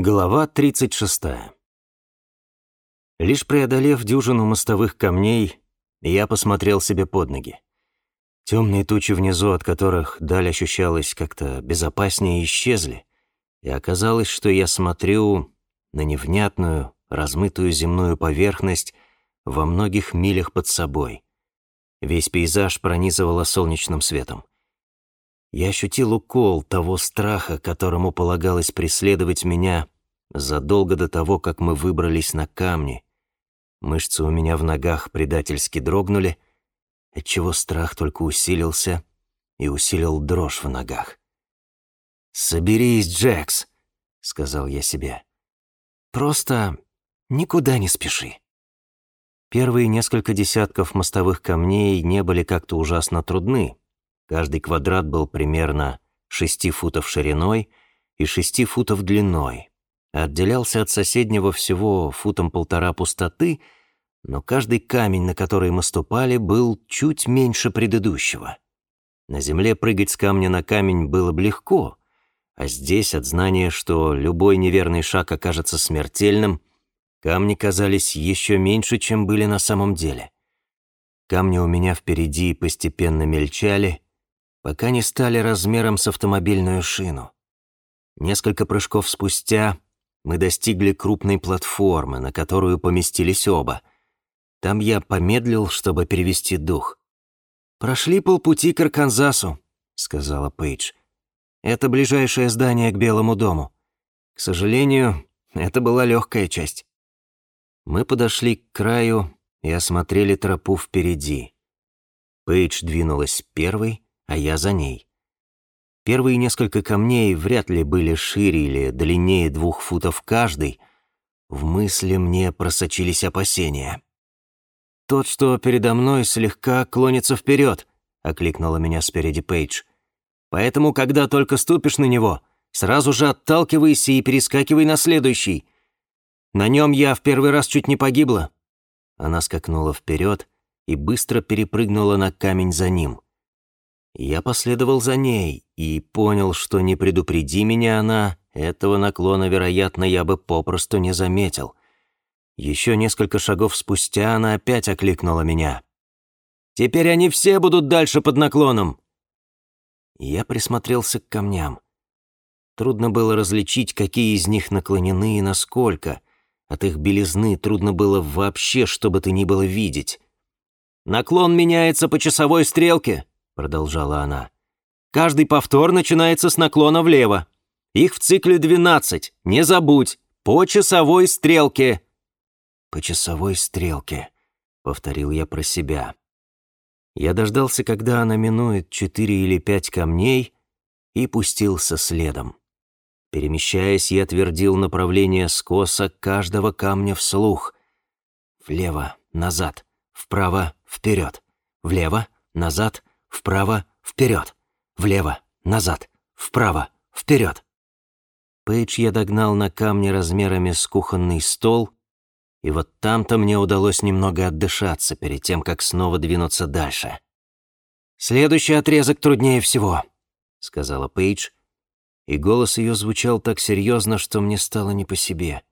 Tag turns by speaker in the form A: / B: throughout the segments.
A: Глава 36. Лишь преодолев дюжину мостовых камней, я посмотрел себе под ноги. Темные тучи внизу, от которых даль ощущалась как-то безопаснее, исчезли, и оказалось, что я смотрю на невнятную, размытую земную поверхность во многих милях под собой. Весь пейзаж пронизывало солнечным светом. Я ощутил укол того страха, которому полагалось преследовать меня задолго до того, как мы выбрались на камни. Мышцы у меня в ногах предательски дрогнули, отчего страх только усилился и усилил дрожь в ногах. «Соберись, Джекс», — сказал я себе. «Просто никуда не спеши». Первые несколько десятков мостовых камней не были как-то ужасно трудны, Каждый квадрат был примерно 6 футов шириной и 6 футов длиной. Отделялся от соседнего всего футом полтора пустоты, но каждый камень, на который мы ступали, был чуть меньше предыдущего. На земле прыгать с камня на камень было бы легко, а здесь от знания, что любой неверный шаг окажется смертельным, камни казались еще меньше, чем были на самом деле. Камни у меня впереди постепенно мельчали — пока не стали размером с автомобильную шину. Несколько прыжков спустя мы достигли крупной платформы, на которую поместились оба. Там я помедлил, чтобы перевести дух. «Прошли полпути к Арканзасу», — сказала Пейдж. «Это ближайшее здание к Белому дому. К сожалению, это была легкая часть». Мы подошли к краю и осмотрели тропу впереди. Пейдж двинулась первой, а я за ней. Первые несколько камней вряд ли были шире или длиннее двух футов каждый. В мысли мне просочились опасения. «Тот, что передо мной, слегка клонится вперед», — окликнула меня спереди Пейдж. «Поэтому, когда только ступишь на него, сразу же отталкивайся и перескакивай на следующий. На нем я в первый раз чуть не погибла». Она скакнула вперед и быстро перепрыгнула на камень за ним. Я последовал за ней и понял, что не предупреди меня она, этого наклона, вероятно, я бы попросту не заметил. Еще несколько шагов спустя она опять окликнула меня. «Теперь они все будут дальше под наклоном!» Я присмотрелся к камням. Трудно было различить, какие из них наклонены и насколько. От их белизны трудно было вообще что бы то ни было видеть. «Наклон меняется по часовой стрелке», продолжала она. «Каждый повтор начинается с наклона влево. Их в цикле 12, не забудь, по часовой стрелке». «По часовой стрелке», — повторил я про себя. Я дождался, когда она минует четыре или пять камней, и пустился следом. Перемещаясь, я твердил направление скоса каждого камня вслух. Влево, назад, вправо, вперед, влево, назад, вправо, вперед, влево, назад, вправо, вперед. Пейдж я догнал на камне размерами с кухонный стол, и вот там-то мне удалось немного отдышаться перед тем, как снова двинуться дальше. «Следующий отрезок труднее всего», — сказала Пейдж, и голос ее звучал так серьезно, что мне стало не по себе.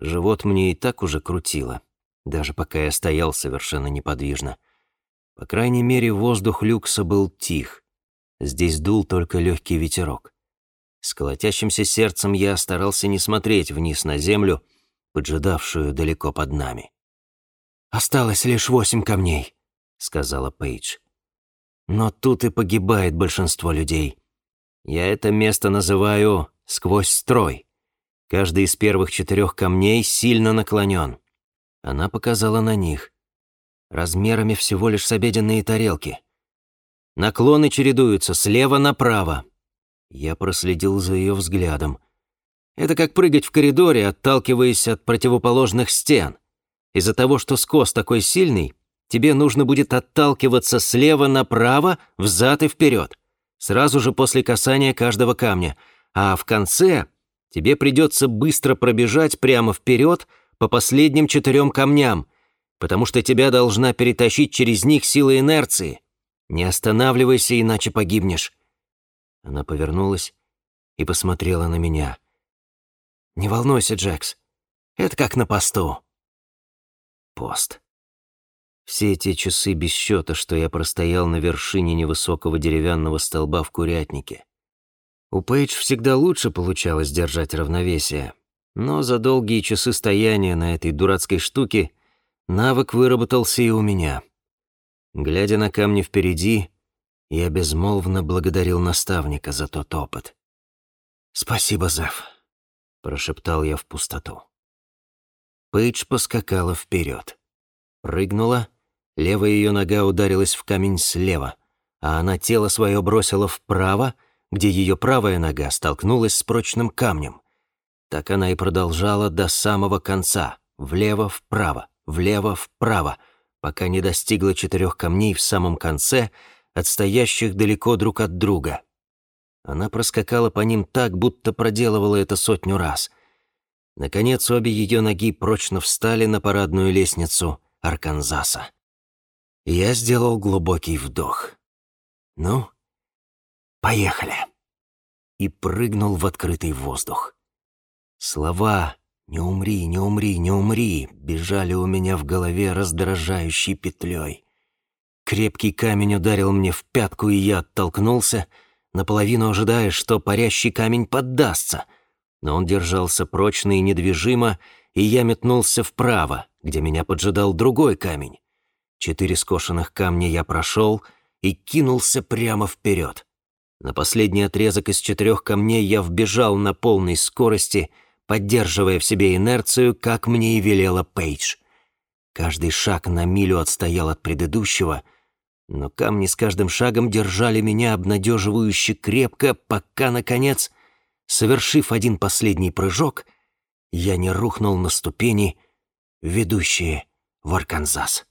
A: Живот мне и так уже крутило, даже пока я стоял совершенно неподвижно. По крайней мере, воздух люкса был тих. Здесь дул только легкий ветерок. С колотящимся сердцем я старался не смотреть вниз на землю, поджидавшую далеко под нами. «Осталось лишь восемь камней», — сказала Пейдж. «Но тут и погибает большинство людей. Я это место называю «сквозь строй». Каждый из первых четырех камней сильно наклонен. Она показала на них размерами всего лишь с обеденные тарелки. Наклоны чередуются слева направо. Я проследил за ее взглядом. Это как прыгать в коридоре, отталкиваясь от противоположных стен. Из-за того, что скос такой сильный, тебе нужно будет отталкиваться слева направо, взад и вперед, сразу же после касания каждого камня, а в конце тебе придется быстро пробежать прямо вперед по последним четырем камням — потому что тебя должна перетащить через них сила инерции. Не останавливайся, иначе погибнешь». Она повернулась и посмотрела на меня. «Не волнуйся, Джекс. Это как на посту». Пост. Все те часы без счета, что я простоял на вершине невысокого деревянного столба в курятнике. У Пейдж всегда лучше получалось держать равновесие, но за долгие часы стояния на этой дурацкой штуке навык выработался и у меня. Глядя на камни впереди, я безмолвно благодарил наставника за тот опыт. «Спасибо, Зев», — прошептал я в пустоту. Пейдж поскакала вперед, прыгнула, левая ее нога ударилась в камень слева, а она тело свое бросила вправо, где ее правая нога столкнулась с прочным камнем. Так она и продолжала до самого конца, влево-вправо, влево-вправо, пока не достигла четырех камней в самом конце, отстоящих далеко друг от друга. Она проскакала по ним так, будто проделывала это сотню раз. Наконец, обе ее ноги прочно встали на парадную лестницу Арканзаса. Я сделал глубокий вдох. «Ну, поехали!» И прыгнул в открытый воздух. Слова «Не умри, не умри, не умри» бежали у меня в голове раздражающей петлей. Крепкий камень ударил мне в пятку, и я оттолкнулся, наполовину ожидая, что парящий камень поддастся. Но он держался прочно и недвижимо, и я метнулся вправо, где меня поджидал другой камень. Четыре скошенных камня я прошел и кинулся прямо вперед. На последний отрезок из четырех камней я вбежал на полной скорости, поддерживая в себе инерцию, как мне и велела Пейдж. Каждый шаг на милю отстоял от предыдущего — но камни с каждым шагом держали меня обнадеживающе крепко, пока, наконец, совершив один последний прыжок, я не рухнул на ступени, ведущие в Арканзас.